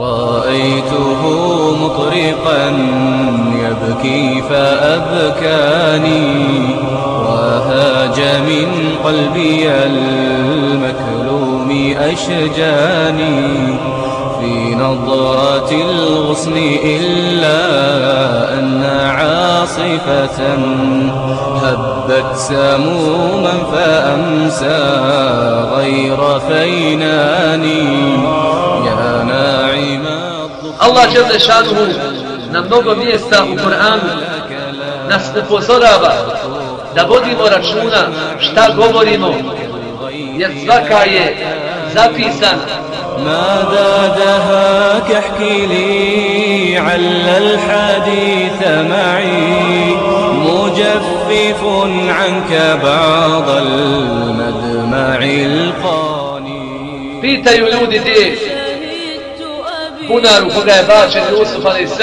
رأيته مطرقا يبكي فأبكاني وهاج من قلبي المكلوم أشجاني. في نظرة الغصن إلا أن عاصفة هبت سموما فأمسى غير فيناني يا ناعم Allah Đele Šanuhu na mnogo mjesta u Koranu nas upozorava da vodimo računa šta govorimo jer svaka je zapisana ماذا دهاك احكي لي عل الحديث معي مجفف عنك بعض المدمع القاني Pitaju ljudi gdje bunar u koga je bačen Jusuf a.s.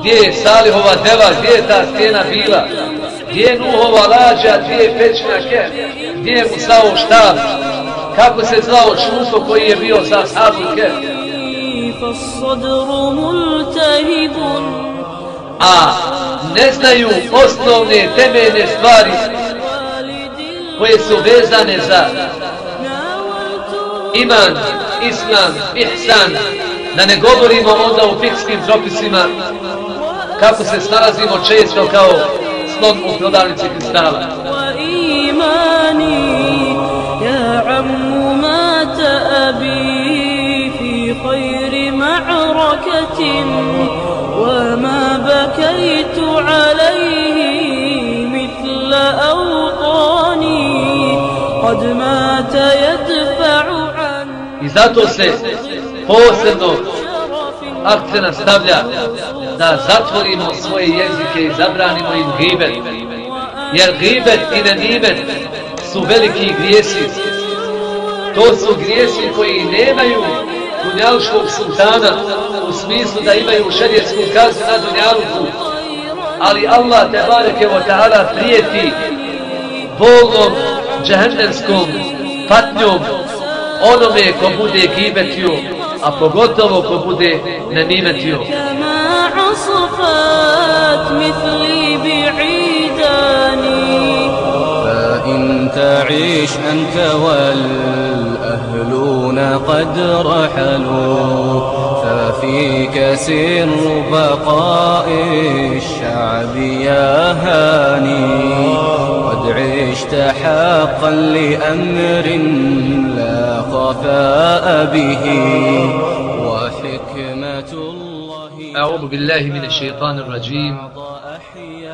Gdje je Salihova deva, gdje je ta stjena bila? Gdje je Nuhova lađa, gdje je pećina ke? Gdje je Musao štab? Kako se zvao čustvo koji je bio sa Ashabu ke? فالصدر ملتهب A ne znaju osnovne temeljne stvari koje su vezane za iman, islam, ihsan, da ne govorimo onda u fikskim propisima kako se snalazimo često kao slon u prodavnici kristala. وإيماني يا عم مات أبي في خير معركة وما بكيت عليه مثل أوطاني قد مات يدفع عني I zato se posebno akcena stavlja da zatvorimo svoje jezike i zabranimo im gibet. Jer gibet i nenibet su veliki grijesi. To su grijesi koji nemaju dunjaluškog sultana u smislu da imaju šerijetsku kaznu na dunjaluku. Ali Allah te bareke wa ta'ala prijeti bolnom džahennemskom patnjom onome ko bude gibetio, a pogotovo ko bude nemimetio. كما عصفت مثلي بعيداني فإن تعيش أنت والأهلون قد رحلوا ففيك سر بقاء الشعب يا هاني. قد عشت حقا لأمر لا خفاء به وحكمة الله أعوذ بالله من الشيطان الرجيم.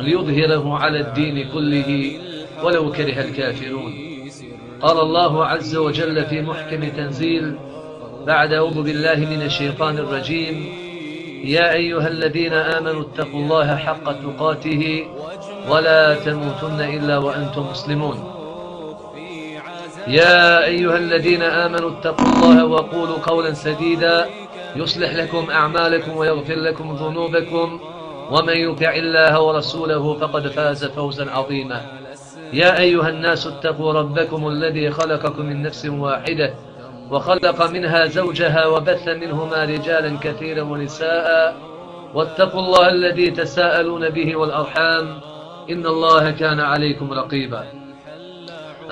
ليظهره على الدين كله ولو كره الكافرون. قال الله عز وجل في محكم تنزيل بعد أعوذ بالله من الشيطان الرجيم يا أيها الذين آمنوا اتقوا الله حق تقاته ولا تموتن إلا وأنتم مسلمون. يا أيها الذين آمنوا اتقوا الله وقولوا قولا سديدا يصلح لكم أعمالكم ويغفر لكم ذنوبكم ومن يطع الله ورسوله فقد فاز فوزا عظيما. يا أيها الناس اتقوا ربكم الذي خلقكم من نفس واحدة وخلق منها زوجها وبث منهما رجالا كثيرا ونساء واتقوا الله الذي تساءلون به والأرحام. إن الله كان عليكم رقيبا.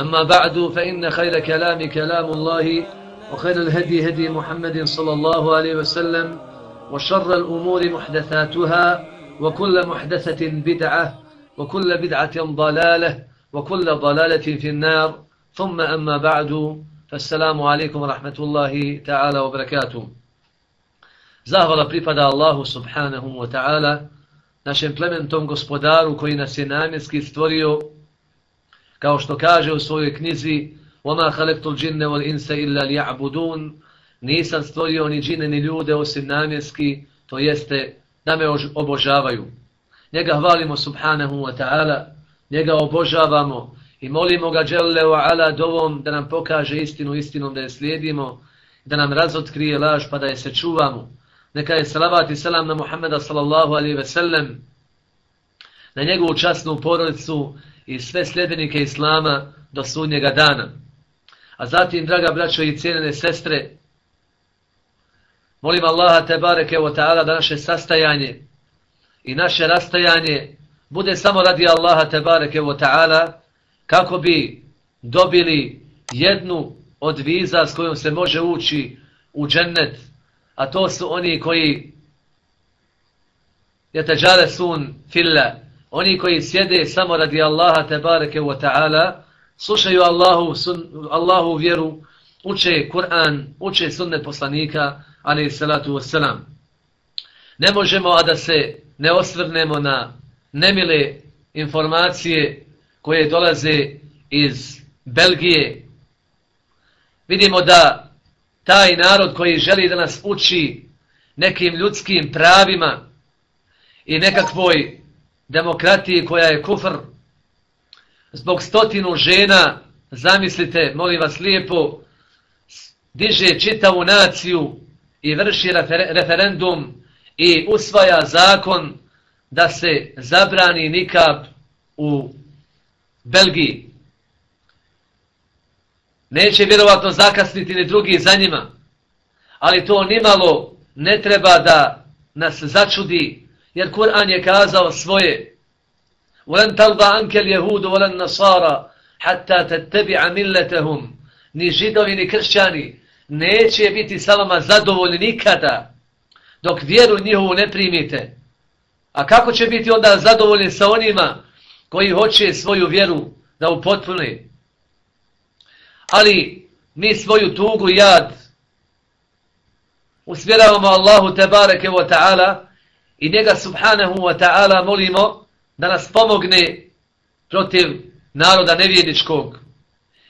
أما بعد فإن خير كلام كلام الله وخير الهدي هدي محمد صلى الله عليه وسلم وشر الأمور محدثاتها وكل محدثة بدعة وكل بدعة ضلالة وكل ضلالة في النار ثم أما بعد فالسلام عليكم ورحمة الله تعالى وبركاته Zahvala pripada Allahu subhanahu wa ta'ala, našem plementom gospodaru koji nas je namjenski stvorio, kao što kaže u svojoj knjizi وَمَا خَلَقْتُ الْجِنَّ وَالْإِنْسَ إِلَّا لِيَعْبُدُونَ Nisam stvorio ni džine ni ljude osim namjenski, to jeste da me obožavaju. Njega hvalimo subhanahu wa ta'ala, njega obožavamo i molimo ga dželle wa ala dovom da nam pokaže istinu istinom da je slijedimo, da nam razotkrije laž pa da je se čuvamo. Neka je salavat i selam na Muhammeda sallallahu alaihi ve sellem, na njegovu časnu porodicu i sve sljedbenike Islama do sudnjega dana. A zatim, draga braćo i cijenene sestre, molim Allaha te bareke o ta'ala da naše sastajanje i naše rastajanje bude samo radi Allaha te bareke o ta'ala kako bi dobili jednu od viza s kojom se može ući u džennet, a to su oni koji je teđale sun filla, oni koji sjede samo radi Allaha te bareke o ta'ala, slušaju Allahu, sun, Allahu vjeru, uče Kur'an, uče sunnet poslanika, alaih salatu wassalam. Ne možemo, a da se ne osvrnemo na nemile informacije koje dolaze iz Belgije. Vidimo da taj narod koji želi da nas uči nekim ljudskim pravima i nekakvoj demokratiji koja je kufr, zbog stotinu žena, zamislite, molim vas lijepo, diže čitavu naciju i vrši refer referendum i usvaja zakon da se zabrani nikab u Belgiji. Neće vjerovatno zakasniti ni drugi za njima, ali to nimalo ne treba da nas začudi, jer Kur'an je kazao svoje ولن ترضى عنك اليهود ولا النصارى حتى تتبع ملتهم ni židovi ni kršćani neće biti sa vama zadovoljni nikada dok vjeru njihovu ne primite. A kako će biti onda zadovoljni sa onima koji hoće svoju vjeru da upotpuni? Ali mi svoju tugu i jad usmjeravamo Allahu tebareke wa ta'ala i njega subhanahu wa ta'ala molimo da nas pomogne protiv naroda nevjedičkog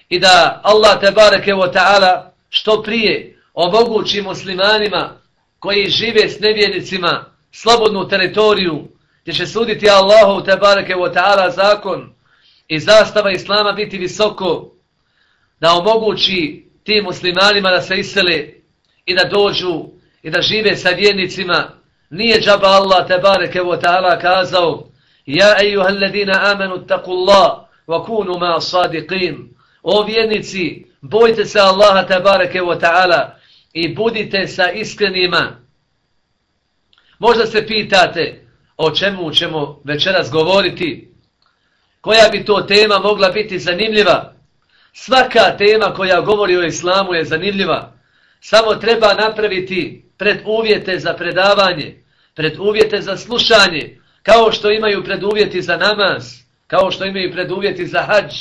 i da Allah tebareke wa ta'ala što prije omogući muslimanima koji žive s nevjernicima slobodnu teritoriju gdje će suditi Allahu tebareke wa ta'ala zakon i zastava Islama biti visoko da omogući tim muslimanima da se isele i da dođu i da žive sa vjernicima nije džaba Allah tebareke wa ta'ala kazao Ja ejuha alladina amanu taku Allah wa kunu ma sadiqin. O vjernici, bojte se Allaha tabareke wa ta'ala i budite sa iskrenima. Možda se pitate o čemu ćemo večeras govoriti. Koja bi to tema mogla biti zanimljiva? Svaka tema koja govori o islamu je zanimljiva. Samo treba napraviti preduvjete za predavanje, preduvjete za slušanje, kao što imaju preduvjeti za namaz, kao što imaju preduvjeti za hađ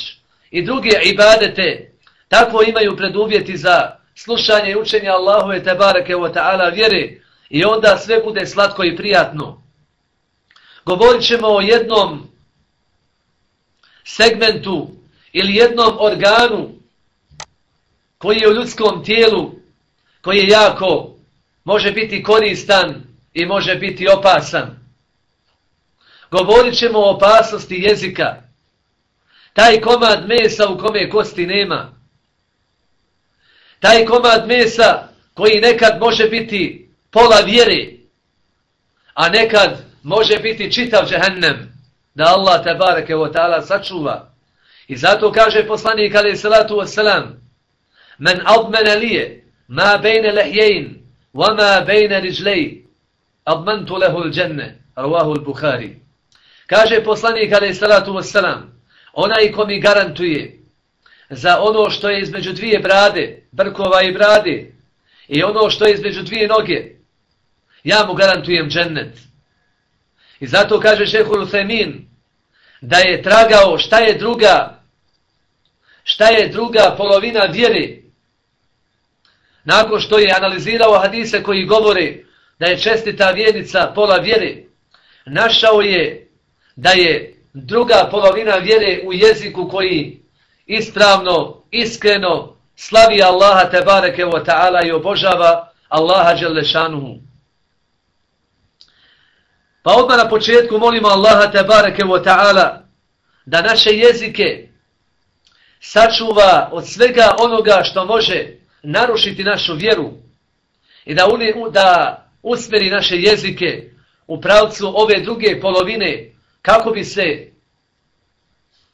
i druge ibadete, tako imaju preduvjeti za slušanje i učenje Allahu te tebareke wa ta'ala vjere i onda sve bude slatko i prijatno. Govorit ćemo o jednom segmentu ili jednom organu koji je u ljudskom tijelu, koji je jako, može biti koristan i može biti opasan. Govorit ćemo o opasnosti jezika. Taj komad mesa u kome kosti nema. Taj komad mesa koji nekad može biti pola vjere, a nekad može biti čitav džehennem, da Allah te bareke o ta'ala sačuva. I zato kaže poslanik alaih salatu wasalam, men admene lije, ma bejne lehjein, wa ma bejne riđlej, admentu lehu l'đenne, ravahu l'Bukhari. Kaže poslanik alaih salatu wasalam, onaj ko mi garantuje za ono što je između dvije brade, brkova i brade, i ono što je između dvije noge, ja mu garantujem džennet. I zato kaže šehhul Uthemin, da je tragao šta je druga, šta je druga polovina vjere, nakon što je analizirao hadise koji govore da je čestita vjernica pola vjere, našao je da je druga polovina vjere u jeziku koji ispravno, iskreno slavi Allaha tebareke wa ta'ala i obožava Allaha Đelešanuhu. Pa odmah na početku molimo Allaha tebareke wa ta'ala da naše jezike sačuva od svega onoga što može narušiti našu vjeru i da, uni, da usmeri naše jezike u pravcu ove druge polovine kako bi se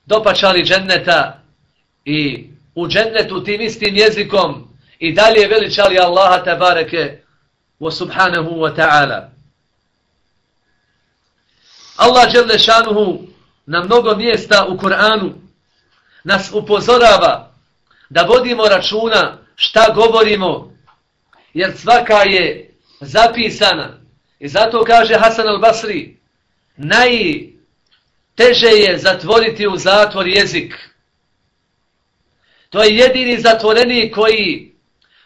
dopačali dženneta i u džennetu tim istim jezikom i dalje veličali Allaha tabareke wa subhanahu wa ta'ala. Allah Đelešanuhu na mnogo mjesta u Kur'anu nas upozorava da vodimo računa šta govorimo, jer svaka je zapisana. I zato kaže Hasan al-Basri, najteže je zatvoriti u zatvor jezik. To je jedini zatvoreni koji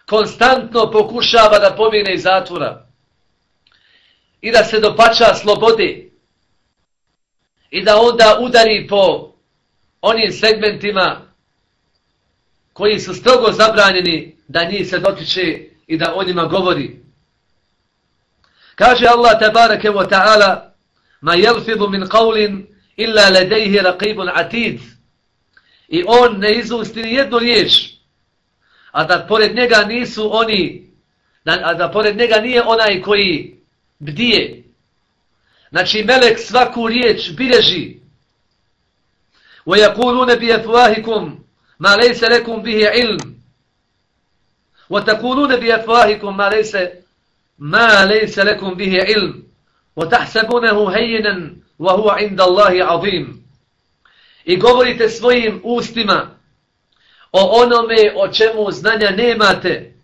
konstantno pokušava da pobjene iz zatvora i da se dopača slobode i da onda udari po onim segmentima koji su strogo zabranjeni da njih se dotiče i da o njima govori. Kaže Allah tabarake wa ta'ala ma jelfidu min qavlin illa ledejhi raqibun atid I on ne izusti ni jednu riječ, a da pored njega nisu oni, da, a da pored njega nije onaj koji bdije. Znači, melek svaku riječ bilježi. وَيَقُولُونَ بِيَفْوَاهِكُمْ مَا لَيْسَ لَكُمْ بِهِ عِلْمٍ وتقولون بأفواهكم ما ليس ما ليس لكم به علم وتحسبونه هينا وهو عند الله عظيم i govorite svojim ustima o onome o čemu znanja nemate.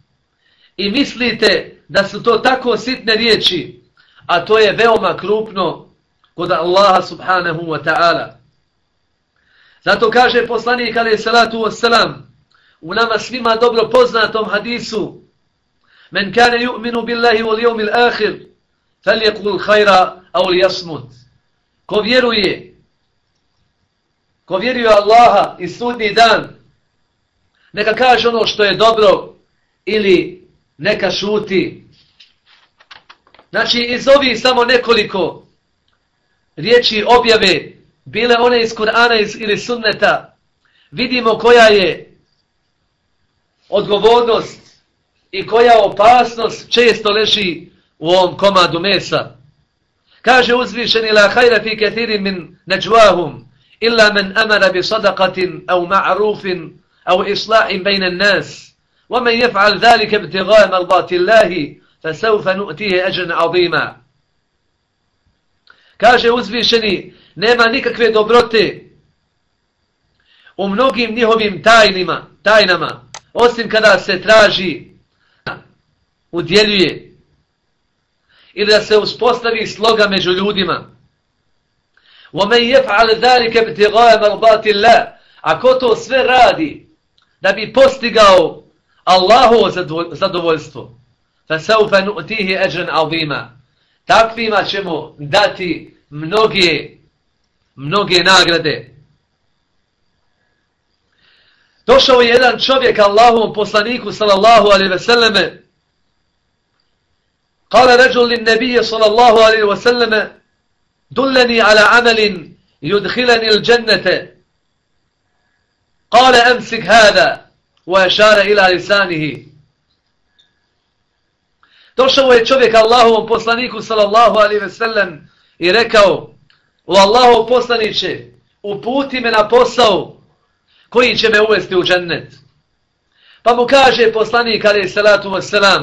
I mislite da su to tako sitne riječi a to je veoma krupno kod Allaha subhanahu wa ta'ala. Zato kaže poslanik alaih salatu wassalam u nama svima dobro poznatom hadisu men kane yu'minu billahi wal yawmil akhir hajra khaira aw liyasmut. Ko vjeruje ko vjeruje Allaha i sudni dan neka kaže ono što je dobro ili neka šuti znači iz ovih samo nekoliko riječi objave bile one iz Kur'ana ili sunneta vidimo koja je odgovornost i koja opasnost često leži u ovom komadu mesa. Kaže uzvišeni la hajra fi kathirin min najwahum illa من أمر bi أو aw أو aw بين bayna an-nas. Wa man yaf'al الله فسوف mardati Allah عظيما nu'tihi ajran 'azima. Kaže uzvišeni nema nikakve dobrote u mnogim njihovim tajnima, tajnama, osim kada se traži udjeljuje ili da se uspostavi sloga među ljudima. وَمَنْ يَفْعَلْ ذَلِكَ بْتِغَاءَ مَرْبَاتِ اللَّهِ Ako to sve radi da bi postigao Allahovo zadovoljstvo, فَسَوْفَ نُؤْتِهِ أَجْرًا عَظِيمًا Takvima ćemo dati mnoge, mnoge nagrade. Došao je jedan čovjek Allahovom poslaniku sallallahu alaihi ve selleme. Kale ređul lin nebije sallallahu alaihi ve selleme دلني ala عمل يدخلني il قال أمسك هذا hada wa لسانه ila lisanihi. Došao je čovjek Allahovom poslaniku sallallahu alaihi ve sellem i rekao u Allahov poslaniće uputi me na posao koji će me uvesti u džennet. Pa mu kaže poslanik alaihi salatu wasalam,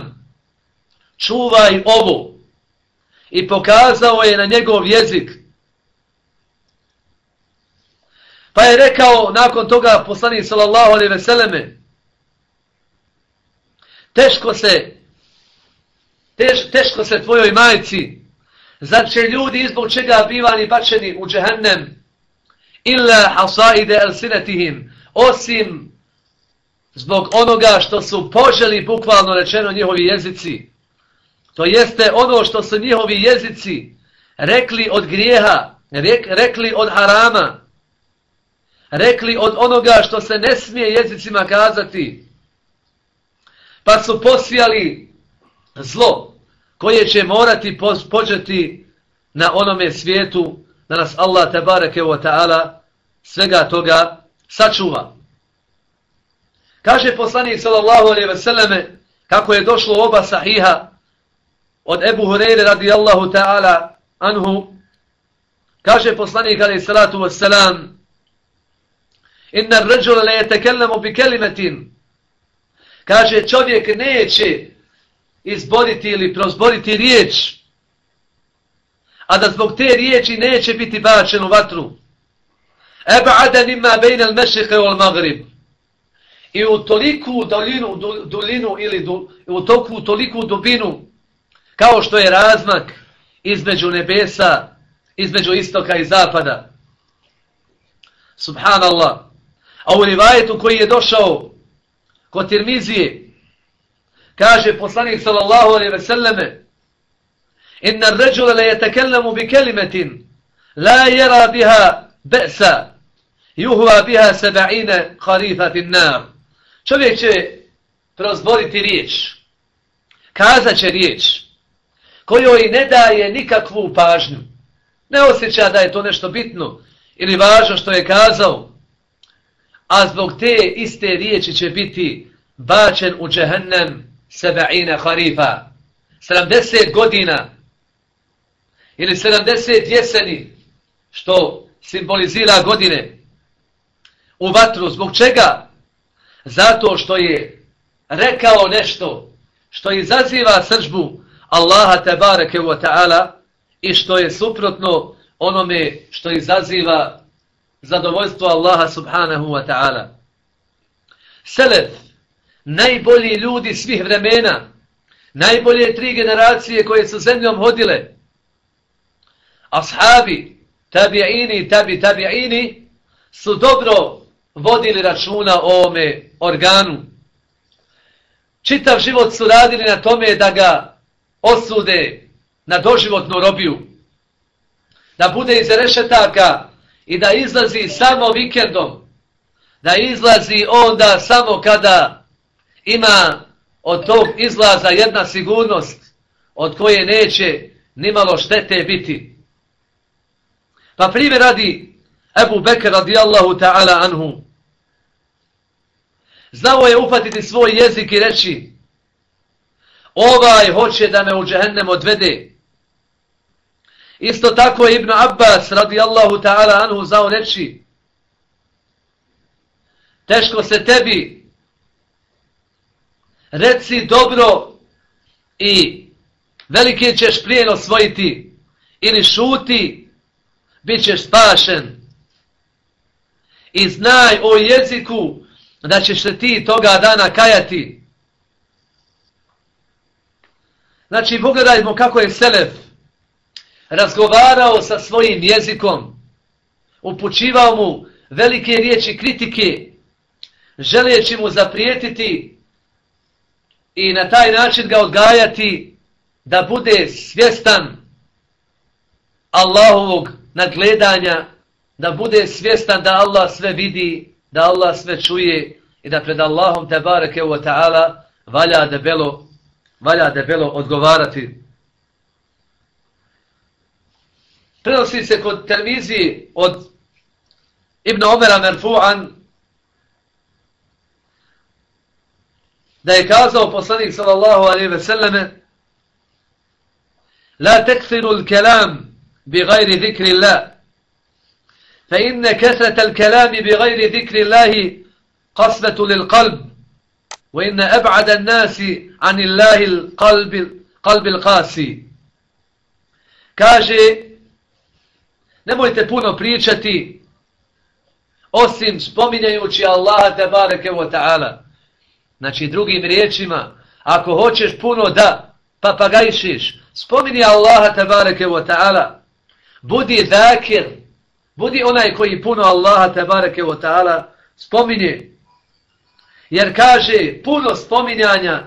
čuvaj ovo. I pokazao je na njegov jezik. Pa je rekao nakon toga poslanik sallallahu alejhi ve selleme teško se, teš, teško se tvojoj majci, zar će ljudi izbog čega bivani bačeni u džehennem, illa hasaide alsinatihim osim zbog onoga što su poželi bukvalno rečeno njihovi jezici. To jeste ono što su njihovi jezici rekli od grijeha, rek, rekli od harama. rekli od onoga što se ne smije jezicima kazati. Pa su posijali zlo koje će morati početi na onome svijetu da nas Allah tebareke wa ta'ala svega toga sačuva. Kaže poslanik sallallahu alejhi ve selleme kako je došlo oba sahiha od Ebu Hureyre radijallahu ta'ala anhu kaže poslanik alaih salatu wassalam, Inna ar-rajula la yatakallamu bi kelimetin, Kaže čovjek neće izboriti ili prozboriti riječ a da zbog te riječi neće biti bačen u vatru. Eba'ada nima bejna al-mešike wal maghrib. I u toliku dolinu, dolinu ili du, u toku toliku dubinu kao što je razmak između nebesa, između istoka i zapada. Subhanallah. A u rivajetu koji je došao kod Tirmizije, kaže poslanik sallallahu alaihi ve selleme, inna ar-rajula la bi kelimetin, la yara biha ba'sa yuhwa biha 70 kharifat an-nar čovjek će prozboriti riječ kazat će riječ kojoj ne daje nikakvu pažnju ne osjeća da je to nešto bitno ili važno što je kazao a zbog te iste riječi će biti bačen u džehennem 70 harifa 70 godina ili 70 jeseni, što simbolizira godine, u vatru. Zbog čega? Zato što je rekao nešto što izaziva sržbu Allaha tebareke wa ta'ala i što je suprotno onome što izaziva zadovoljstvo Allaha subhanahu wa ta'ala. Selef, najbolji ljudi svih vremena, najbolje tri generacije koje su zemljom hodile, ashabi, tabi'ini, tabi, tabi'ini, su dobro vodili računa o ovome organu. Čitav život su radili na tome da ga osude na doživotnu robiju. Da bude iz rešetaka i da izlazi samo vikendom. Da izlazi onda samo kada ima od tog izlaza jedna sigurnost od koje neće nimalo štete biti. Pa primjer radi Ebu Bekr radijallahu ta'ala anhu. Znao je upatiti svoj jezik i reći ovaj hoće da me u džehennem odvede. Isto tako je Ibn Abbas radijallahu ta'ala anhu zao reći teško se tebi reci dobro i velike ćeš plijen osvojiti ili šuti bit ćeš spašen. I znaj o jeziku da ćeš se ti toga dana kajati. Znači, pogledajmo kako je Selef razgovarao sa svojim jezikom, upućivao mu velike riječi kritike, želeći mu zaprijetiti i na taj način ga odgajati da bude svjestan Allahovog nadgledanja, da bude svjestan da Allah sve vidi, da Allah sve čuje i da pred Allahom te bareke wa ta'ala valja debelo, valja debelo odgovarati. Prenosi se kod televiziji od Ibn Omera Merfu'an da je kazao poslanik sallallahu alaihi ve selleme La tekfiru l-kelam بغير ذكر الله فإن كثرة الكلام بغير ذكر الله قصبة للقلب وإن أبعد الناس عن الله القلب قلب القاسي kaže nemojte puno pričati osim spominjajući Allaha tebareke wa ta'ala znači drugim riječima ako hoćeš puno da papagajšiš spomini Allaha tebareke wa ta'ala Budi zakir, budi onaj koji puno Allaha tabareke wa ta'ala spominje. Jer kaže puno spominjanja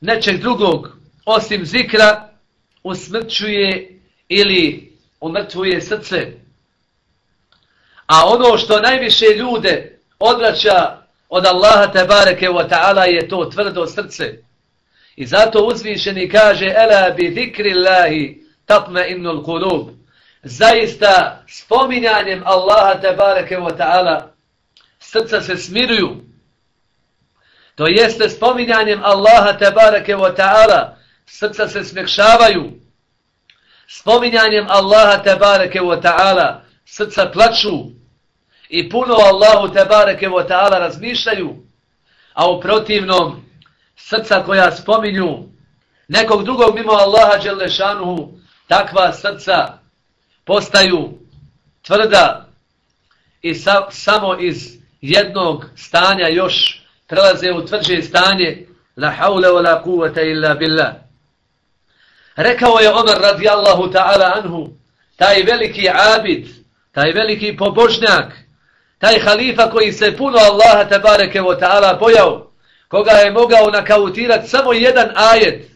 nečeg drugog osim zikra usmrćuje ili umrtvuje srce. A ono što najviše ljude odvraća od Allaha tebareke wa ta'ala je to tvrdo srce. I zato uzvišeni kaže Ela bi zikri Allahi tapme innul kulub. Zaista spominjanjem Allaha tebareke wa ta'ala srca se smiruju. To jeste spominjanjem Allaha tebareke wa ta'ala. Srca se smekšavaju. Spominjanjem Allaha tebareke wa ta'ala. Srca plaču. I puno Allahu tebareke wa ta'ala razmišljaju, a u protivnom srca koja spominju nekog drugog mimo Allaha Đelešanuhu, takva srca postaju tvrda i sa, samo iz jednog stanja još prelaze u tvrđe stanje la haule wa la kuvata illa billah. Rekao je Omar radijallahu ta'ala anhu, taj veliki abid, taj veliki pobožnjak, taj halifa koji se puno Allaha tabareke wa ta'ala bojao, koga je mogao nakautirati samo jedan ajet,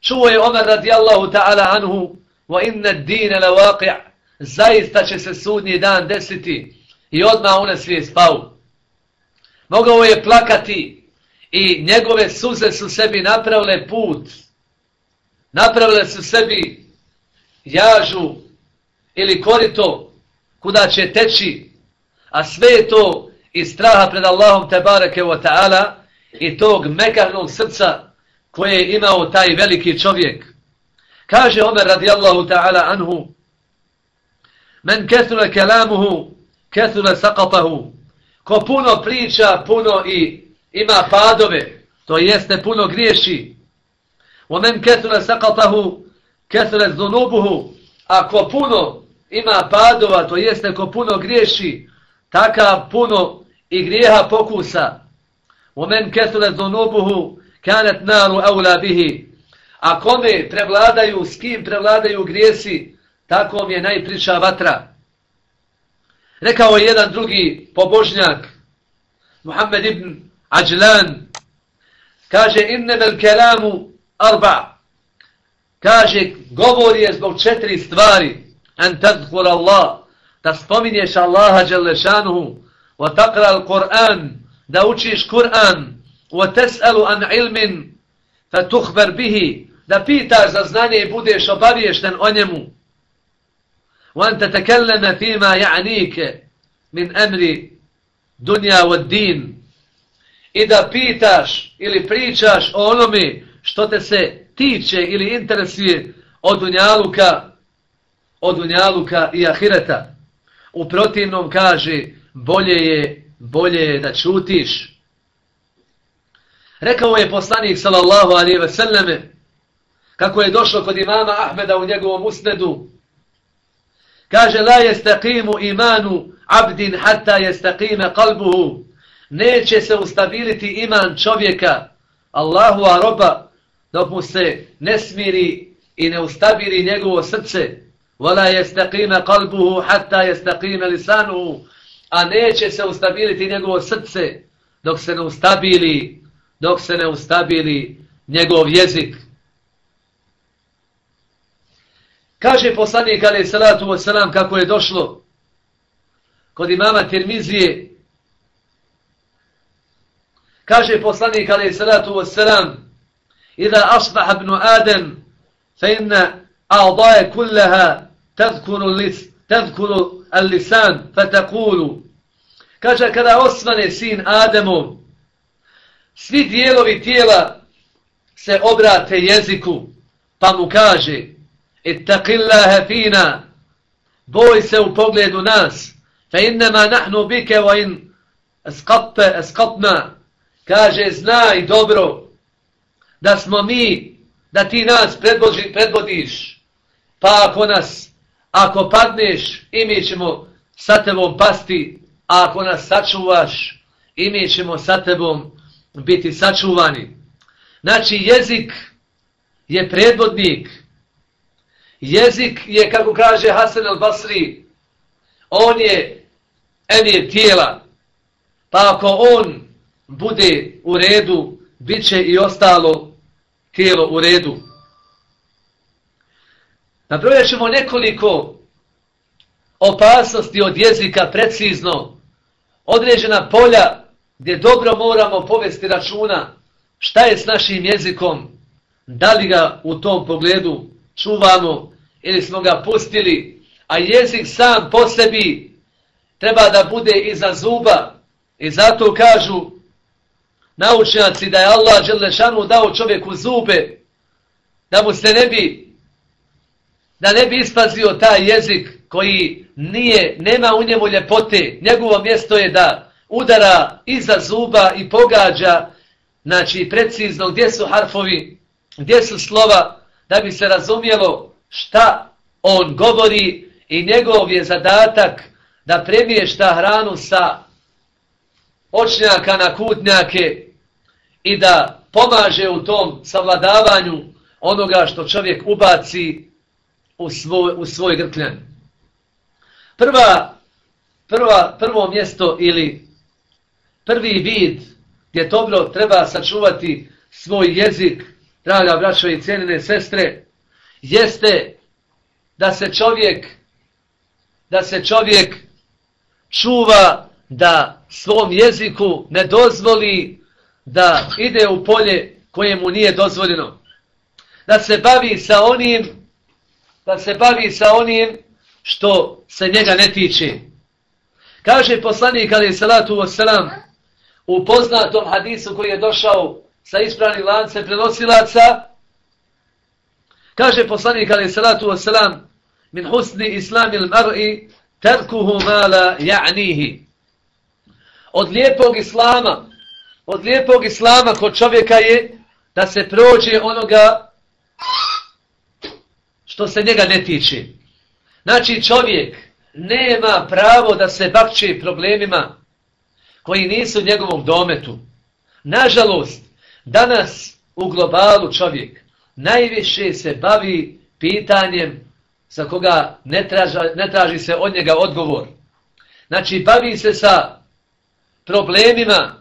čuo je Omer radijallahu ta'ala anhu, wa inna dine la waqi' zaista će se sudnji dan desiti i odmah one je spao. Mogao je plakati i njegove suze su sebi napravile put, napravile su sebi jažu ili korito kuda će teći a sve je to iz straha pred Allahom tebareke wa ta'ala i tog mekahnog srca koje je imao taj veliki čovjek. Kaže Omer radijallahu ta'ala anhu Men kethule kelamuhu kethule sakatahu Ko puno priča, puno i ima padove, to jeste puno griješi. O men kethule sakatahu kethule zunubuhu A ko puno ima padova, to jeste ko puno griješi, takav puno i grijeha pokusa. Omen kesule zunubuhu kanet naru aula bihi. A kome prevladaju, s kim prevladaju grijesi, tako mi je najpriča vatra. Rekao je jedan drugi pobožnjak, Muhammed ibn Ajlan, kaže, innemel kelamu arba. Kaže, govor je zbog četiri stvari. An tadkur Allah, da spominješ Allaha Đelešanuhu, wa takra al-Qur'an, da učiš Kur'an, wa tes'alu an ilmin, fa tuhber bihi, da pitaš za znanje i budeš obaviješten o njemu, wa anta tekelleme fima ja'nike min emri dunja od din, i da pitaš ili pričaš o onome što te se tiče ili interesuje od dunjaluka, od dunjaluka i ahireta. U protivnom kaže, bolje je, bolje je da čutiš. Rekao je poslanik sallallahu alaihi ve selleme, kako je došlo kod imama Ahmeda u njegovom usnedu, Kaže, la jestakimu imanu abdin hatta jestakime kalbuhu. Neće se ustabiliti iman čovjeka, Allahu a roba, dok mu se ne smiri i ne ustabili njegovo srce. Vala jestakime kalbuhu hatta jestakime lisanuhu. A neće se ustabiliti njegovo srce, dok se ne ustabili, dok se ne ustabili njegov jezik. Kaže poslanik alaih salatu wasalam kako je došlo kod imama Tirmizije. Kaže poslanik alaih salatu wasalam Ida asbah ibn Adem fe inna a'daje kullaha tazkuru lis, tazkuru al lisan fe takulu Kaže kada osvane sin Ademov svi dijelovi tijela se obrate jeziku pa mu kaže ittaqillaha fina boj se u pogledu nas fa innama nahnu bike wa in asqatta asqatna kaže znaj dobro da smo mi da ti nas predvodiš pa ako nas ako padneš, i mi ćemo sa tebom pasti, a ako nas sačuvaš, i mi ćemo sa tebom biti sačuvani. Znači, jezik je predvodnik. Jezik je, kako kaže Hasan al-Basri, on je emir tijela. Pa ako on bude u redu, bit će i ostalo tijelo u redu. Nabrojat ćemo nekoliko opasnosti od jezika precizno, određena polja gdje dobro moramo povesti računa šta je s našim jezikom, da li ga u tom pogledu čuvamo ili smo ga pustili, a jezik sam po sebi treba da bude iza zuba i zato kažu naučnjaci da je Allah Đelešanu dao čovjeku zube da mu se ne bi da ne bi ispazio taj jezik koji nije, nema u njemu ljepote. Njegovo mjesto je da udara iza zuba i pogađa, znači precizno gdje su harfovi, gdje su slova, da bi se razumjelo šta on govori i njegov je zadatak da premješta hranu sa očnjaka na kutnjake i da pomaže u tom savladavanju onoga što čovjek ubaci u svoj, u svoj grkljan. Prva, prva, prvo mjesto ili prvi vid gdje dobro treba sačuvati svoj jezik, draga braćo i cijenine sestre, jeste da se čovjek da se čovjek čuva da svom jeziku ne dozvoli da ide u polje koje mu nije dozvoljeno. Da se bavi sa onim da se bavi sa onim što se njega ne tiče. Kaže poslanik ali salatu wasalam u poznatom hadisu koji je došao sa ispravnim lance prenosilaca kaže poslanik ali salatu wasalam min husni islamil mar'i terkuhu mala ja'nihi od lijepog islama od lijepog islama kod čovjeka je da se prođe onoga što se njega ne tiče. Znači čovjek nema pravo da se bakće problemima koji nisu u njegovom dometu. Nažalost, danas u globalu čovjek najviše se bavi pitanjem sa koga ne, traža, ne traži se od njega odgovor. Znači, bavi se sa problemima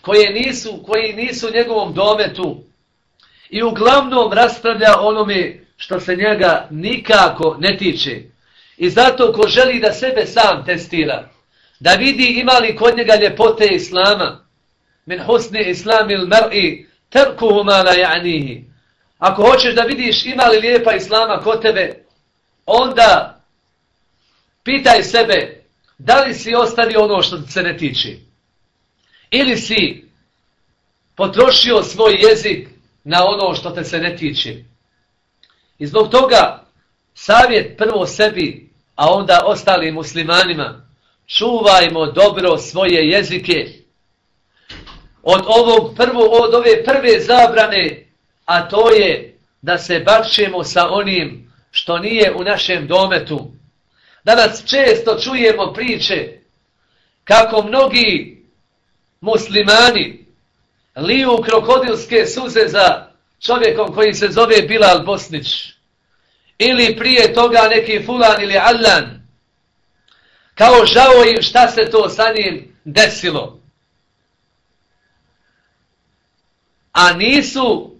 koje nisu, koji nisu u njegovom dometu i uglavnom raspravlja onome što se njega nikako ne tiče. I zato ko želi da sebe sam testira, da vidi ima li kod njega ljepote islama, min husni islamil mar'i terkuhu ma la ja'nihi. Ako hoćeš da vidiš ima li lijepa islama kod tebe, onda pitaj sebe da li si ostavio ono što se ne tiče. Ili si potrošio svoj jezik na ono što te se ne tiče. I zbog toga savjet prvo sebi, a onda ostalim muslimanima, čuvajmo dobro svoje jezike. Od ovog prvo, od ove prve zabrane, a to je da se bakćemo sa onim što nije u našem dometu. Danas često čujemo priče kako mnogi muslimani liju krokodilske suze za čovjekom koji se zove Bilal Bosnić ili prije toga neki fulan ili allan kao žao im šta se to sa njim desilo. A nisu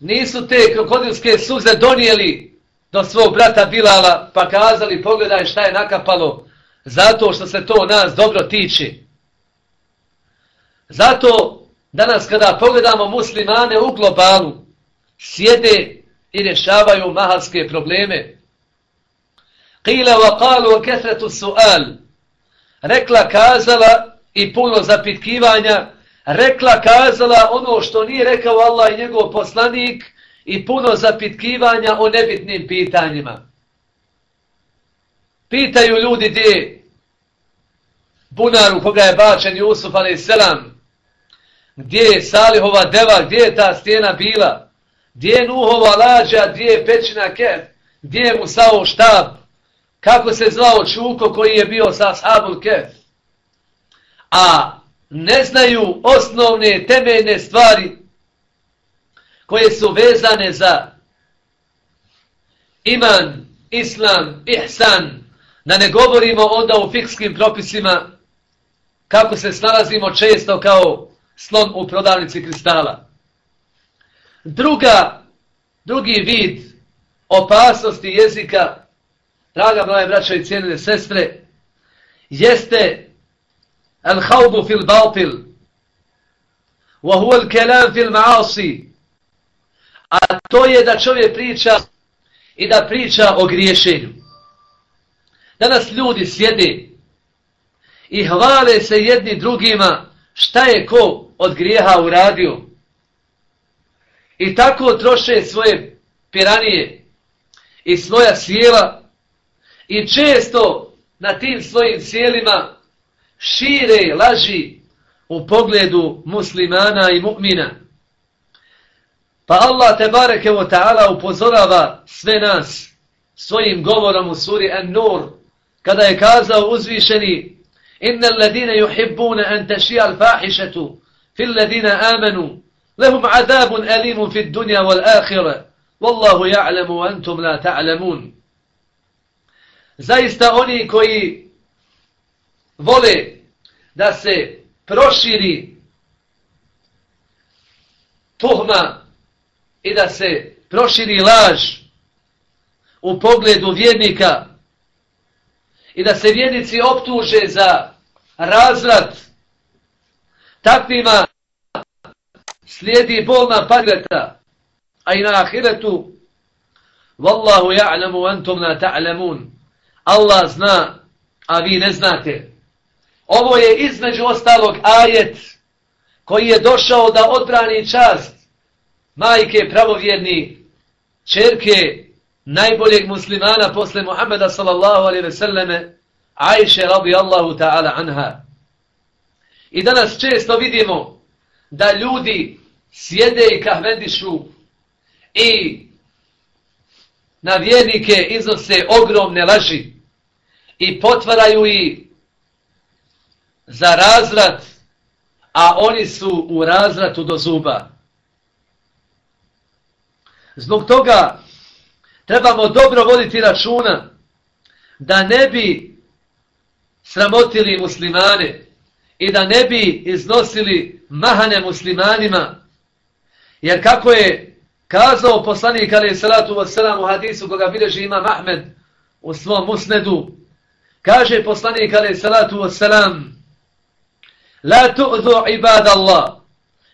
nisu te krokodilske suze donijeli do svog brata Bilala pa kazali pogledaj šta je nakapalo zato što se to nas dobro tiče. Zato Danas kada pogledamo muslimane u globalu, sjede i rješavaju mahalske probleme. Qila wa qalu wa kathratu su'al. Rekla kazala i puno zapitkivanja, rekla kazala ono što nije rekao Allah i njegov poslanik i puno zapitkivanja o nebitnim pitanjima. Pitaju ljudi gdje bunar u koga je bačen Jusuf a.s. Gdje je Salihova deva, gdje je ta stijena bila? Gdje je Nuhova lađa, gdje je pećina kef? Gdje je Musao štab? Kako se zvao Čuko koji je bio sa Ashabul kef? A ne znaju osnovne temeljne stvari koje su vezane za iman, islam, ihsan, da ne govorimo onda u fikskim propisima kako se snalazimo često kao slon u prodavnici kristala. Druga, drugi vid opasnosti jezika draga moje braće i cijenine sestre, jeste الخوض في الباطل batil, الكلام في المعاصي a to je da čovjek priča i da priča o griješenju. Danas ljudi sjede i hvale se jedni drugima šta je ko od grijeha uradio. I tako troše svoje piranije i svoja sjela i često na tim svojim sjelima šire laži u pogledu muslimana i mu'mina. Pa Allah te bareke ta'ala upozorava sve nas svojim govorom u suri An-Nur kada je kazao uzvišeni Inna alladine yuhibbuna an tashia al-fahishatu fil ladina amanu lahum adabun alimun fid dunya wal akhirah wallahu ya'lamu wa antum la ta'lamun Zaista oni koji vole da se proširi tuhma i da se proširi laž u pogledu vjernika i da se vjernici optuže za razrat takvima slijedi bolna pagreta a i na ahiretu. Wallahu ja'lamu antum la ta'lamun. Allah zna a vi ne znate ovo je između ostalog ajet koji je došao da odbrani čast majke pravovjerni čerke najboljeg muslimana posle Muhammeda sallallahu alaihi ve selleme Ajše radijallahu ta'ala anha. I danas često vidimo da ljudi sjede i kahvendišu i na vjernike iznose ogromne laži i potvaraju i za razrat, a oni su u razratu do zuba. Zbog toga trebamo dobro voditi računa da ne bi sramotili muslimane i da ne bi iznosili mahane muslimanima. Jer kako je kazao poslanik alaih salatu wasalam u hadisu koga bileži ima Ahmed u svom musnedu, kaže poslanik alaih salatu wasalam La tu'zu ibad Allah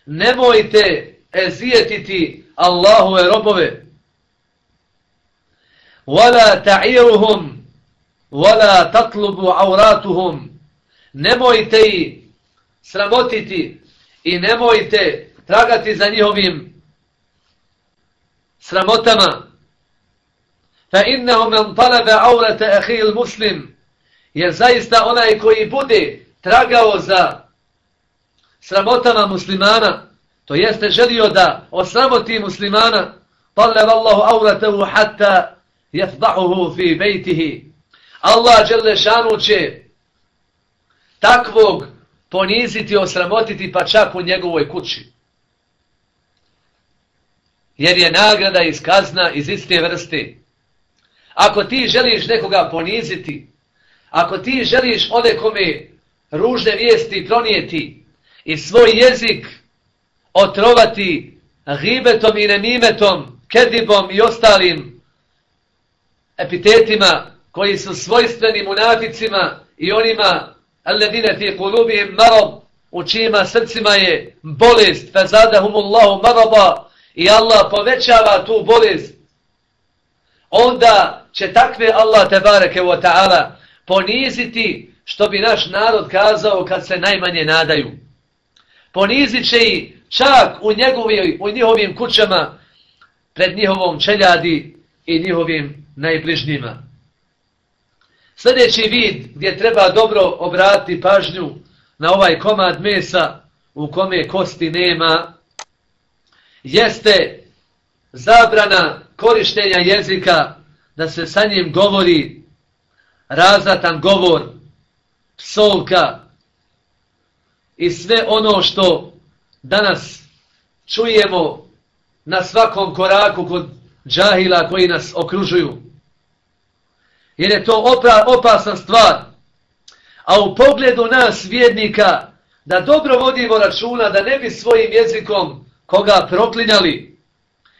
nemojte ezijetiti Allahove robove. Wala ta'iruhum wala tatlubu auratuhum. Nemojte ih sramotiti i nemojte tragati za njihovim sramotama. Fa innahu man talaba aurata akhi muslim. Jer zaista onaj koji bude tragao za sramotama muslimana to jeste želio da osramoti muslimana talaba Allahu auratahu hatta jefdahuhu fi bejtihi. Allah Đelešanu će takvog poniziti, osramotiti pa čak u njegovoj kući. Jer je nagrada iz kazna iz iste vrste. Ako ti želiš nekoga poniziti, ako ti želiš ode kome ružne vijesti pronijeti i svoj jezik otrovati gibetom i nemimetom, kedibom i ostalim epitetima koji su svojstveni munaficima i onima alledine fi kulubihim marab u čijima srcima je bolest fazadahumullahu maraba i Allah povećava tu bolest. Onda će takve Allah tebareke wa ta'ala poniziti što bi naš narod kazao kad se najmanje nadaju ponizit će ih čak u, njegovi, u njihovim kućama pred njihovom čeljadi i njihovim najbližnjima. Sljedeći vid gdje treba dobro obratiti pažnju na ovaj komad mesa u kome kosti nema, jeste zabrana korištenja jezika da se sa njim govori razatan govor, psovka i sve ono što danas čujemo na svakom koraku kod džahila koji nas okružuju jer je to opra, opasna stvar. A u pogledu nas vjednika da dobro vodimo računa da ne bi svojim jezikom koga proklinjali.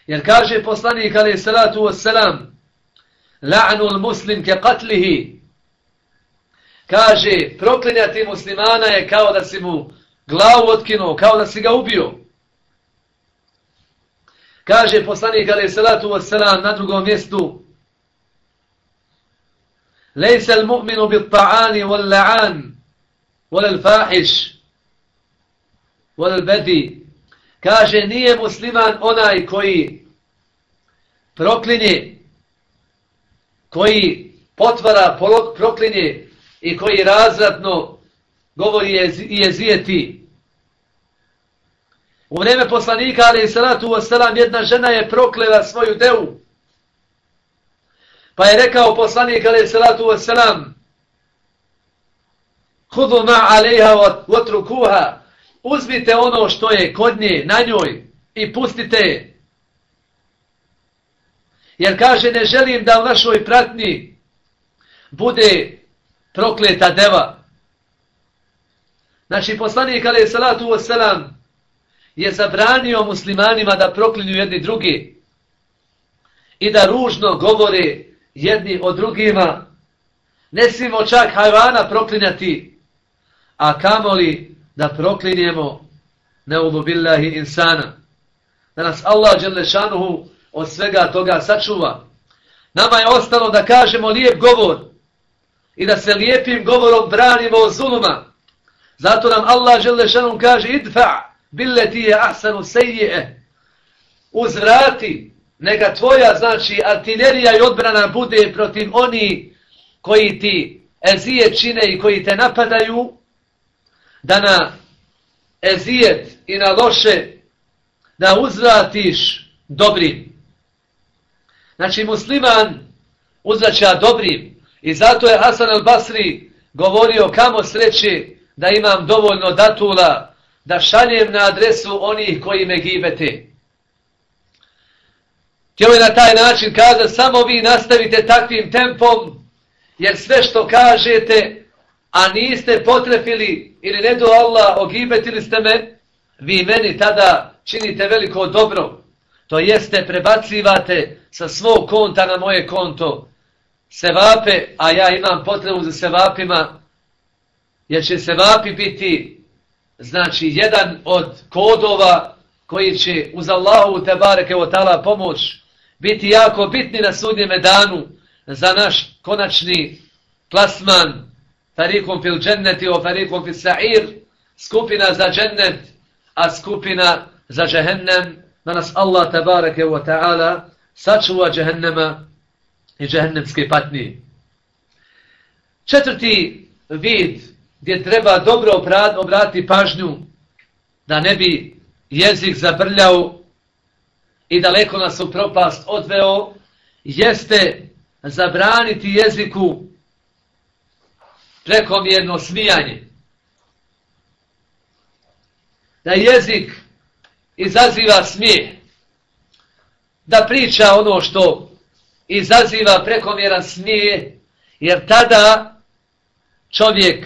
Jer kaže poslanik alaih salatu wasalam la'nul muslim ke katlihi. Kaže, proklinjati muslimana je kao da si mu glavu otkinuo, kao da si ga ubio. Kaže poslanik alaih salatu wassalam na drugom mjestu Lejse al mu'minu bit ta'ani wal la'an wal al fahish wal al bedi Kaže nije musliman onaj koji proklinje koji potvara proklinje i koji razratno govori i jezijeti U vreme poslanika, ali i salatu wasalam, jedna žena je proklela svoju devu. Pa je rekao poslanik, ali i salatu wasalam, Hudu ma alejha vatru kuha, uzmite ono što je kod nje, na njoj, i pustite je. Jer kaže, ne želim da u našoj pratnji bude prokleta deva. Znači, poslanik, ali je salatu wasalam, je zabranio muslimanima da proklinju jedni drugi i da ružno govore jedni o drugima. Ne smimo čak hajvana proklinjati, a kamoli da proklinjemo neubobillahi insana. Da nas Allah Đelešanuhu od svega toga sačuva. Nama je ostalo da kažemo lijep govor i da se lijepim govorom branimo od zuluma. Zato nam Allah Želešanom kaže idfa' billeti je ahsanu sejije, uzvrati, neka tvoja, znači, artiljerija i odbrana bude protiv oni koji ti ezije čine i koji te napadaju, da na ezijet i na loše da uzvratiš dobrim. Znači, musliman uzvraća dobrim. I zato je Hasan al-Basri govorio kamo sreće da imam dovoljno datula da šaljem na adresu onih koji me gibete. Htio je na taj način kaza, samo vi nastavite takvim tempom, jer sve što kažete, a niste potrefili ili ne do Allah, ogibetili ste me, vi meni tada činite veliko dobro. To jeste, prebacivate sa svog konta na moje konto sevape, a ja imam potrebu za sevapima, jer će sevapi biti znači jedan od kodova koji će uz Allahu te bareke o tala pomoć biti jako bitni na sudnjeme danu za naš konačni plasman farikom fil dženneti o farikom fil sa'ir skupina za džennet a skupina za džehennem. Da nas Allah te bareke o ta'ala sačuva džehennema i džehennemske patnije četvrti vid gdje treba dobro obrati pažnju da ne bi jezik zabrljao i daleko nas u propast odveo, jeste zabraniti jeziku prekomjerno smijanje. Da jezik izaziva smije, da priča ono što izaziva prekomjeran smije, jer tada čovjek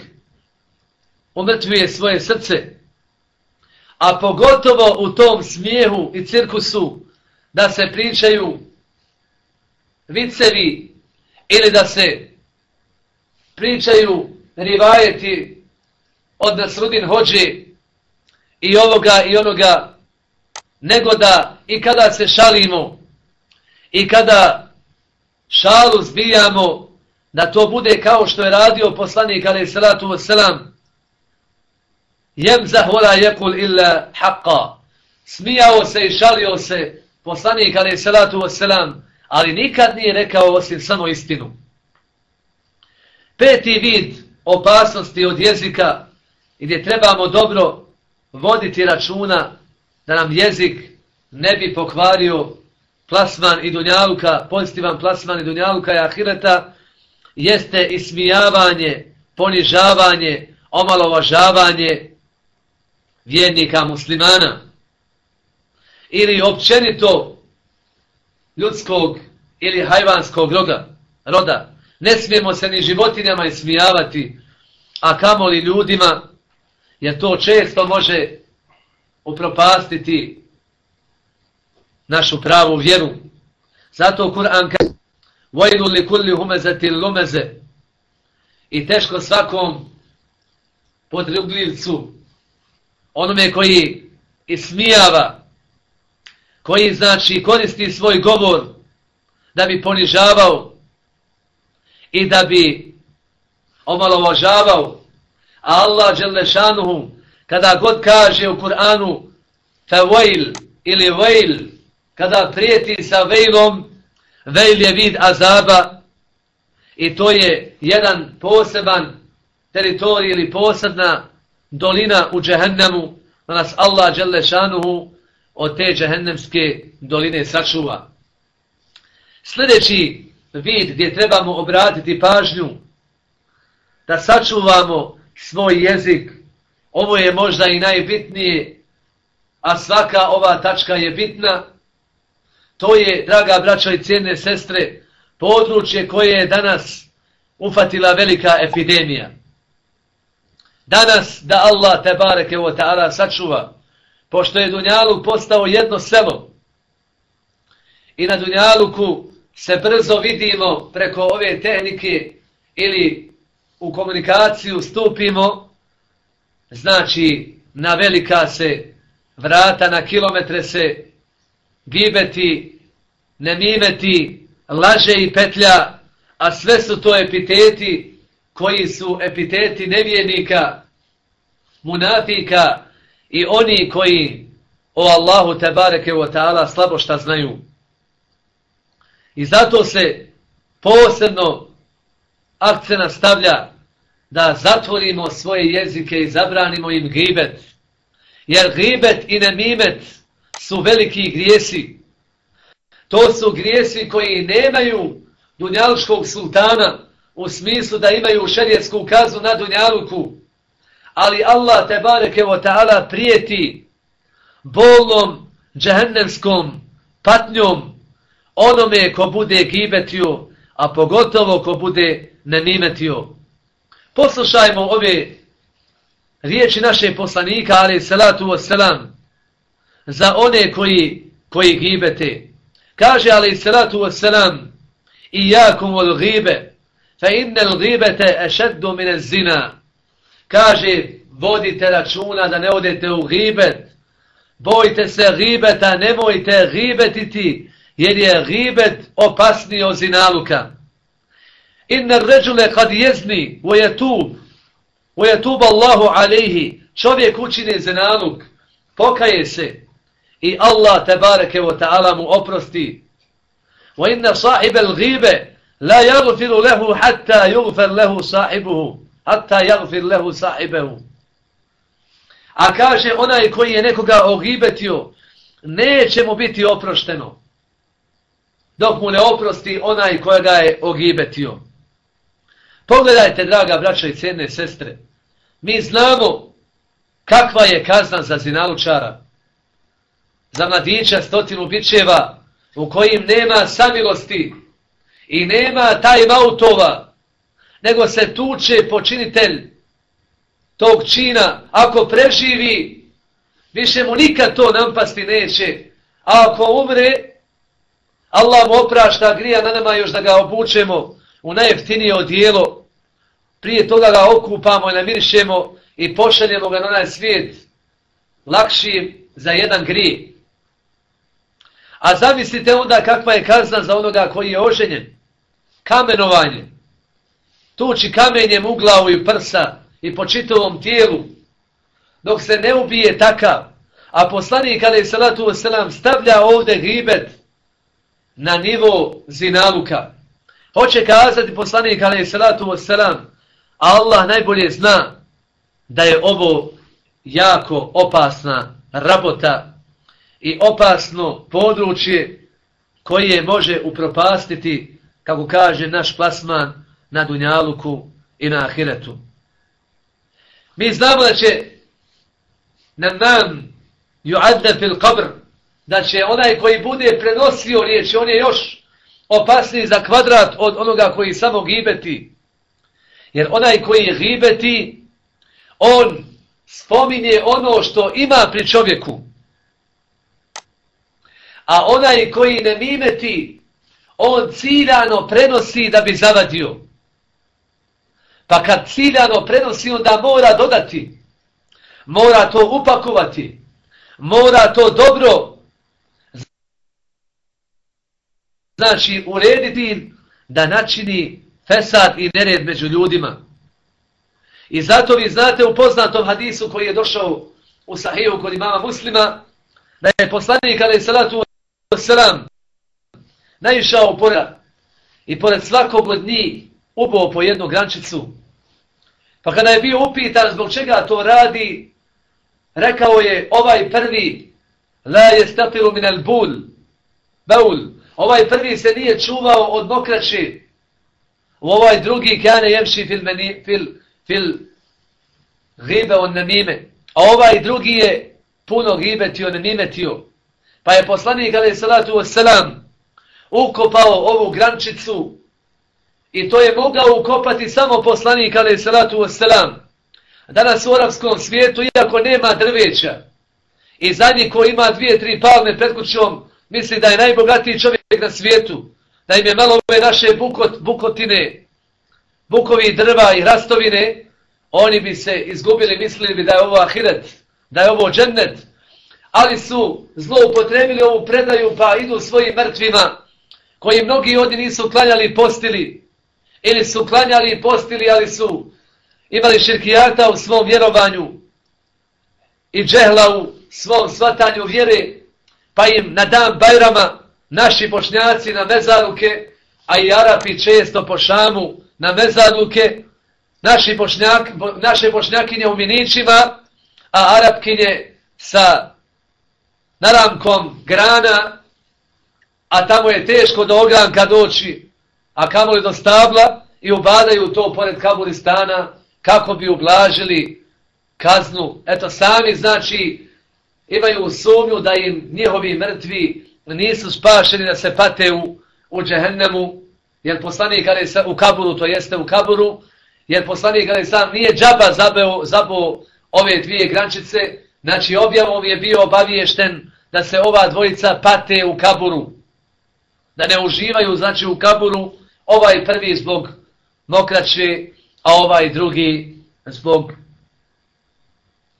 umrtvuje svoje srce. A pogotovo u tom smijehu i cirkusu da se pričaju vicevi ili da se pričaju rivajeti od nasrudin hođe i ovoga i onoga nego da i kada se šalimo i kada šalu zbijamo da to bude kao što je radio poslanik alaih salatu wasalam jemzah vola jekul illa haqqa. Smijao se i šalio se poslanik alaih salatu wasalam, ali nikad nije rekao osim samo istinu. Peti vid opasnosti od jezika gdje trebamo dobro voditi računa da nam jezik ne bi pokvario plasman i dunjaluka, pozitivan plasman i dunjaluka i ahireta, jeste ismijavanje, ponižavanje, omalovažavanje, vjernika muslimana ili općenito ljudskog ili hajvanskog roga, roda. Ne smijemo se ni životinjama ismijavati, a kamoli ljudima, jer to često može upropastiti našu pravu vjeru. Zato Kur'an kaže Vojnu li kulli humezeti lumeze. I teško svakom podrugljivcu, onome koji ismijava, koji znači koristi svoj govor da bi ponižavao i da bi omalovažavao. A Allah Đelešanuhu kada god kaže u Kur'anu fevojl ili vejl, kada prijeti sa vejlom, vejl je vid azaba i to je jedan poseban teritorij ili posebna dolina u džehennemu, da nas Allah Đelešanuhu od te džehennemske doline sačuva. Sljedeći vid gdje trebamo obratiti pažnju da sačuvamo svoj jezik, ovo je možda i najbitnije, a svaka ova tačka je bitna, to je, draga braćo i cijene sestre, područje koje je danas ufatila velika epidemija. Danas da Allah te bareke o ta'ala sačuva, pošto je Dunjaluk postao jedno selo i na Dunjaluku se brzo vidimo preko ove tehnike ili u komunikaciju stupimo, znači na velika se vrata, na kilometre se gibeti, nemimeti, laže i petlja, a sve su to epiteti koji su epiteti nevjernika, munafika i oni koji o Allahu tebareke wa ta'ala slabo šta znaju. I zato se posebno akcena stavlja da zatvorimo svoje jezike i zabranimo im gibet. Jer gibet i nemimet su veliki grijesi. To su grijesi koji nemaju dunjalučkog sultana u smislu da imaju šerijetsku kaznu na dunjaluku. Ali Allah te bareke o ta'ala prijeti bolnom džehennemskom patnjom onome ko bude gibetio, a pogotovo ko bude nenimetio. Poslušajmo ove riječi naše poslanika, ali salatu wasalam, za one koji, koji gibete. Kaže, ali salatu wassalam i jakum od gibe, fa innel gibete ešeddu mine zina. Kaže, vodite računa da ne odete u gibet, bojte se gibeta, nemojte gibetiti, jer je gibet opasniji od zinaluka. Inna ređule kad jezni u jetub, u jetub Allahu alaihi, čovjek učine zinaluk, pokaje se i Allah tebareke wa ta'ala mu oprosti. Wa inna sahibal ghibe la jagfiru lehu hatta jugfer lehu sahibuhu, hatta jagfir lehu sahibehu. A kaže onaj koji je nekoga ogibetio, neće mu biti oprošteno dok mu ne oprosti onaj kojega je ogibetio. Pogledajte, draga braća i cijene sestre, mi znamo kakva je kazna za zinalučara, za mladića stotinu bićeva u kojim nema samilosti i nema taj mautova, nego se tuče počinitelj tog čina, ako preživi, više mu nikad to nampasti neće, a ako umre, Allah mu oprašta grija na nama još da ga obučemo u najeftinije odijelo. Prije toga ga okupamo i namirišemo i pošaljemo ga na onaj svijet lakši za jedan grij. A zamislite onda kakva je kazna za onoga koji je oženjen. Kamenovanje. Tuči kamenjem u glavu i prsa i po čitovom tijelu. Dok se ne ubije takav. A poslanik kada je salatu wasalam stavlja ovde gribet na nivo zinaluka. Hoće kazati poslanik je salatu wasalam, Allah najbolje zna da je ovo jako opasna rabota i opasno područje koje može upropastiti, kako kaže naš plasman, na Dunjaluku i na Ahiretu. Mi znamo da će na nam ju'adda fil qabr da će onaj koji bude prenosio riječ, on je još opasniji za kvadrat od onoga koji samo gibeti. Jer onaj koji gibeti, on spominje ono što ima pri čovjeku. A onaj koji ne mimeti, on ciljano prenosi da bi zavadio. Pa kad ciljano prenosi, onda mora dodati. Mora to upakovati. Mora to dobro znači urediti da načini fesad i nered među ljudima. I zato vi znate u poznatom hadisu koji je došao u sahiju kod imama muslima, da je poslanik ali salatu selam naišao pored i pored svakog od njih ubao po jednu grančicu. Pa kada je bio upitan zbog čega to radi, rekao je ovaj prvi la je statilu min al bul, baul, ovaj prvi se nije čuvao od mokraći u ovaj drugi kane jemši fil, meni, fil, fil gibe on namime, a ovaj drugi je puno gibetio, namimetio. Pa je poslanik alaih salatu wasalam ukopao ovu grančicu i to je mogao ukopati samo poslanik alaih salatu wasalam. Danas u arabskom svijetu, iako nema drveća i zadnji ko ima dvije, tri palme pred kućom, misli da je najbogatiji čovjek na svijetu, da im je malo ove naše bukot, bukotine, bukovi drva i rastovine, oni bi se izgubili, mislili bi da je ovo ahiret, da je ovo džennet, ali su zloupotrebili ovu predaju pa idu svojim mrtvima, koji mnogi od nisu klanjali i postili, ili su klanjali i postili, ali su imali širkijata u svom vjerovanju i džehla u svom svatanju vjere, pa im na dan Bajrama naši bošnjaci na mezaruke, a i Arapi često po šamu na mezaruke, naši bošnjak, bo, naše bošnjakinje u minićima, a Arapkinje sa narankom grana, a tamo je teško do ogranka doći, a kamoli do stabla i ubadaju to pored Kabulistana kako bi ublažili kaznu. Eto, sami znači imaju sumnju da im njihovi mrtvi nisu spašeni da se pate u, u džehennemu, jer poslanik ali se u kaburu, to jeste u kaburu, jer poslanik ali sam nije džaba zabeo, zabo ove dvije grančice, znači objavom je bio obaviješten da se ova dvojica pate u kaburu, da ne uživaju znači u kaburu, ovaj prvi zbog mokraće, a ovaj drugi zbog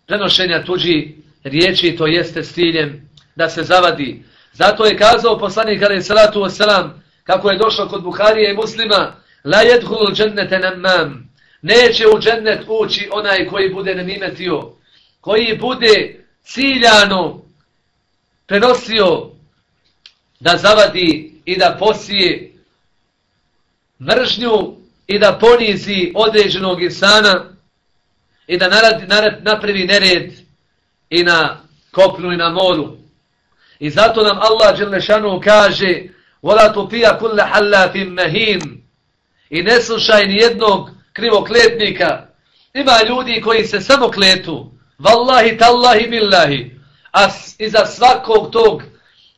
prenošenja tuđi riječi, to jeste s ciljem da se zavadi. Zato je kazao poslanik alaih salatu wasalam, kako je došlo kod Buharije i muslima, la jedhul džennete namam, neće u džennet ući onaj koji bude nemimetio, koji bude ciljano prenosio da zavadi i da posije mržnju i da ponizi određenog insana i da naradi, naradi, napravi nered i na kopnu i na moru. I zato nam Allah Đelešanu kaže وَلَا تُطِيَ كُلَّ حَلَّا فِي مَهِينَ I ne slušaj ni jednog krivokletnika. Ima ljudi koji se samo kletu. Wallahi, tallahi, billahi. A iza svakog tog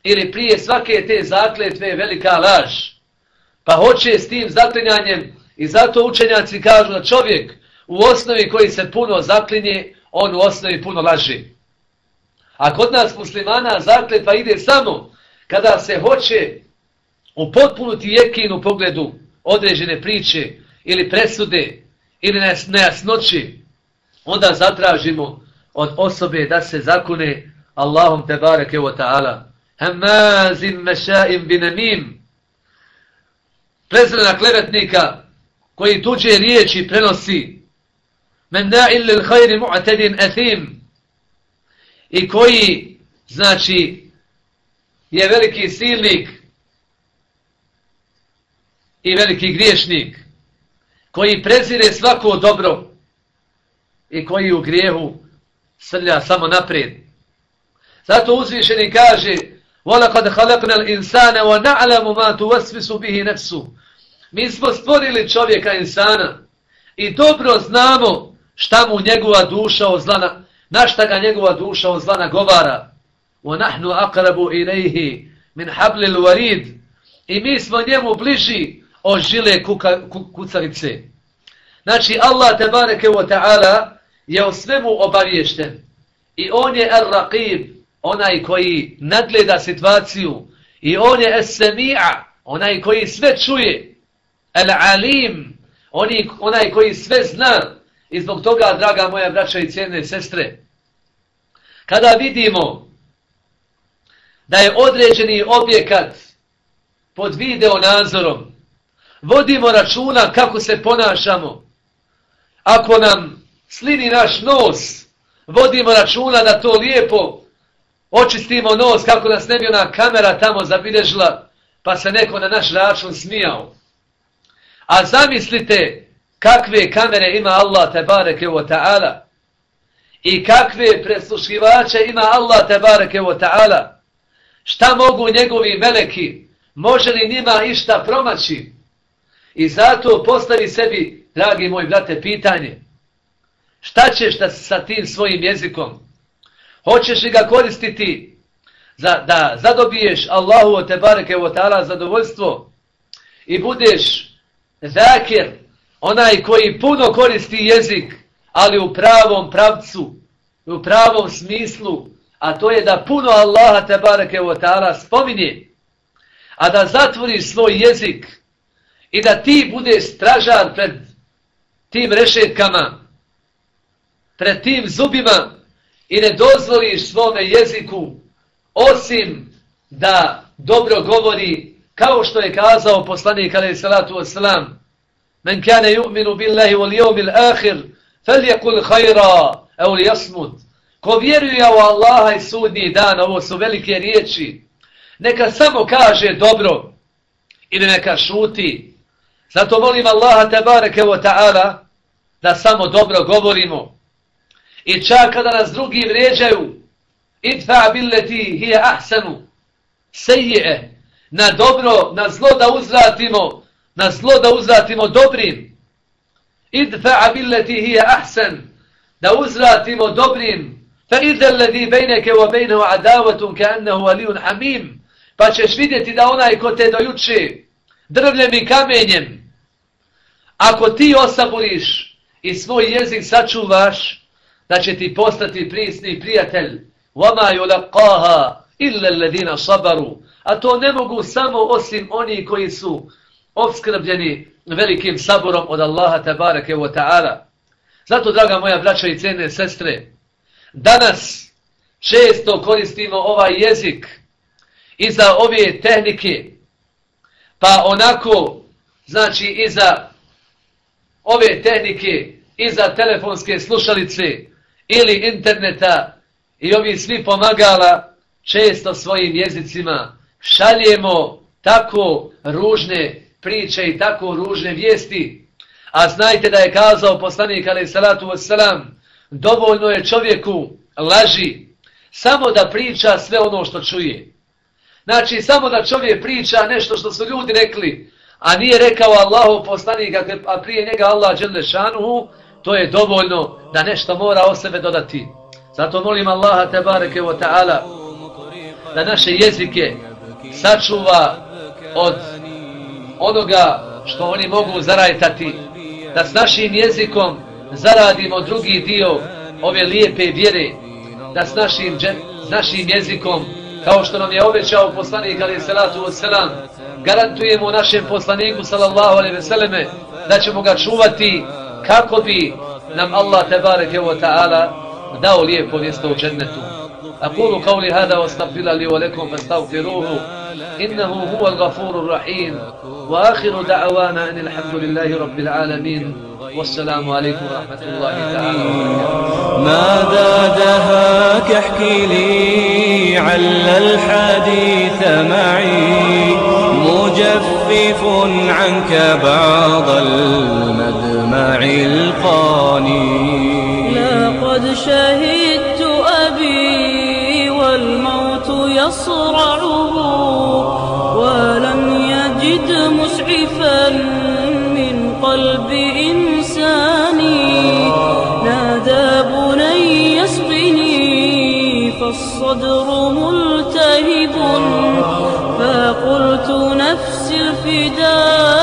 ili prije svake te zakletve je velika laž. Pa hoće s tim zaklinjanjem i zato učenjaci kažu da čovjek u osnovi koji se puno zaklinje, on u osnovi puno laži. A kod nas muslimana zakletva pa ide samo kada se hoće u potpunuti jekinu pogledu određene priče, ili presude ili nejasnoći, onda zatražimo od osobe da se zakune Allahom te bareke wa ta'ala. Hamazim mešaim binamim. Prezrena klevetnika koji tuđe riječi prenosi menna'il lil hajri mu'tadin athim i koji znači je veliki silnik i veliki griješnik koji prezire svako dobro i koji u grijehu srlja samo naprijed. Zato uzvišeni kaže وَلَقَدْ خَلَقْنَا الْإِنسَانَ وَنَعْلَمُ مَا تُوَسْوِسُ بِهِ نَفْسُ Mi smo stvorili čovjeka insana i dobro znamo šta mu njegova duša ozlana, na šta ga njegova duša ozlana govara. وَنَحْنُ أَقْرَبُ إِلَيْهِ مِنْ حَبْلِ الْوَرِيدِ I mi smo njemu bliži od žile kuka, kucavice. Znači Allah tebareke wa ta'ala je o svemu obaviješten. I on je ar-raqib, onaj koji nadgleda situaciju. I on je es-semi'a, onaj koji sve čuje, el alim, oni, onaj koji sve zna, i zbog toga, draga moja braća i cijene sestre, kada vidimo da je određeni objekat pod video nadzorom, vodimo računa kako se ponašamo, ako nam slini naš nos, vodimo računa da to lijepo očistimo nos kako nas ne bi ona kamera tamo zabilježila pa se neko na naš račun smijao. A zamislite kakve kamere ima Allah tebareke wa ta'ala i kakve presluškivače ima Allah tebareke wa ta'ala. Šta mogu njegovi meleki? Može li njima išta promaći? I zato postavi sebi, dragi moj brate, pitanje. Šta ćeš da sa tim svojim jezikom? Hoćeš li ga koristiti? Za, da zadobiješ Allahu o te bareke o ta'ala zadovoljstvo i budeš zakir, onaj koji puno koristi jezik, ali u pravom pravcu, u pravom smislu, a to je da puno Allaha te bareke o ta'ala spominje, a da zatvoriš svoj jezik i da ti budeš stražar pred tim rešetkama, pred tim zubima i ne dozvoliš svome jeziku osim da dobro govori kao što je kazao poslanik alaih salatu wasalam men kane yu'minu billahi wal yawmil akhir falyakul hajra aw jasmut ko vjeruje u Allaha i sudnji dan ovo su velike riječi neka samo kaže dobro ili neka šuti. Zato molim Allaha tabareke wa ta'ala da samo dobro govorimo. I čak kada nas drugi vređaju, idfa billeti hije ahsanu, sejje, na dobro, na zlo da uzratimo, na zlo da uzratimo dobrim. Idfa billeti hije ahsan, da uzratimo dobrim. Fa idha alladhi bainaka wa bainahu adawatun ka'annahu waliyun hamim. Pa ćeš vidjeti da onaj ko te dojuče drvljem i kamenjem, ako ti osaboriš i svoj jezik sačuvaš, da će ti postati prisni prijatelj. وَمَا يُلَقَّاهَا إِلَّا الَّذِينَ صَبَرُوا A to ne mogu samo osim oni koji su obskrbljeni velikim saborom od Allaha tabarake wa ta'ala. Zato, draga moja braća i cene sestre, danas često koristimo ovaj jezik i za ove tehnike, pa onako, znači i za ove tehnike, i za telefonske slušalice, ili interneta i ovi svi pomagala često svojim jezicima šaljemo tako ružne priče i tako ružne vijesti. A znajte da je kazao poslanik alaih salatu wasalam, dovoljno je čovjeku laži samo da priča sve ono što čuje. Znači, samo da čovjek priča nešto što su ljudi rekli, a nije rekao Allahu poslanik, a prije njega Allah dželle šanuhu, to je dovoljno da nešto mora o sebe dodati. Zato molim Allaha tebareke wa ta'ala da naše jezike sačuva od onoga što oni mogu zarajtati, da s našim jezikom zaradimo drugi dio ove lijepe vjere, da s našim, s našim jezikom, kao što nam je obećao poslanik ali salatu wasalam, garantujemo našem poslaniku sallallahu alaihi veseleme da ćemo ga čuvati kako bi nam Allah tebareke wa ta'ala dao lijepo mjesto u džennetu. أقول قولي هذا واستغفر لي ولكم فاستغفروه إنه هو الغفور الرحيم وآخر دعوانا أن الحمد لله رب العالمين والسلام عليكم ورحمة الله تعالى وبركاته ماذا دهاك احكي لي عل الحديث معي؟ مجفف عنك بعض المدمع القاني. لقد شهدت أبي والموت يصرعه ولم يجد مسعفا من قلب إنسان نادى بني يسقني فالصدر ملتهب فقلت نفسي الفداء.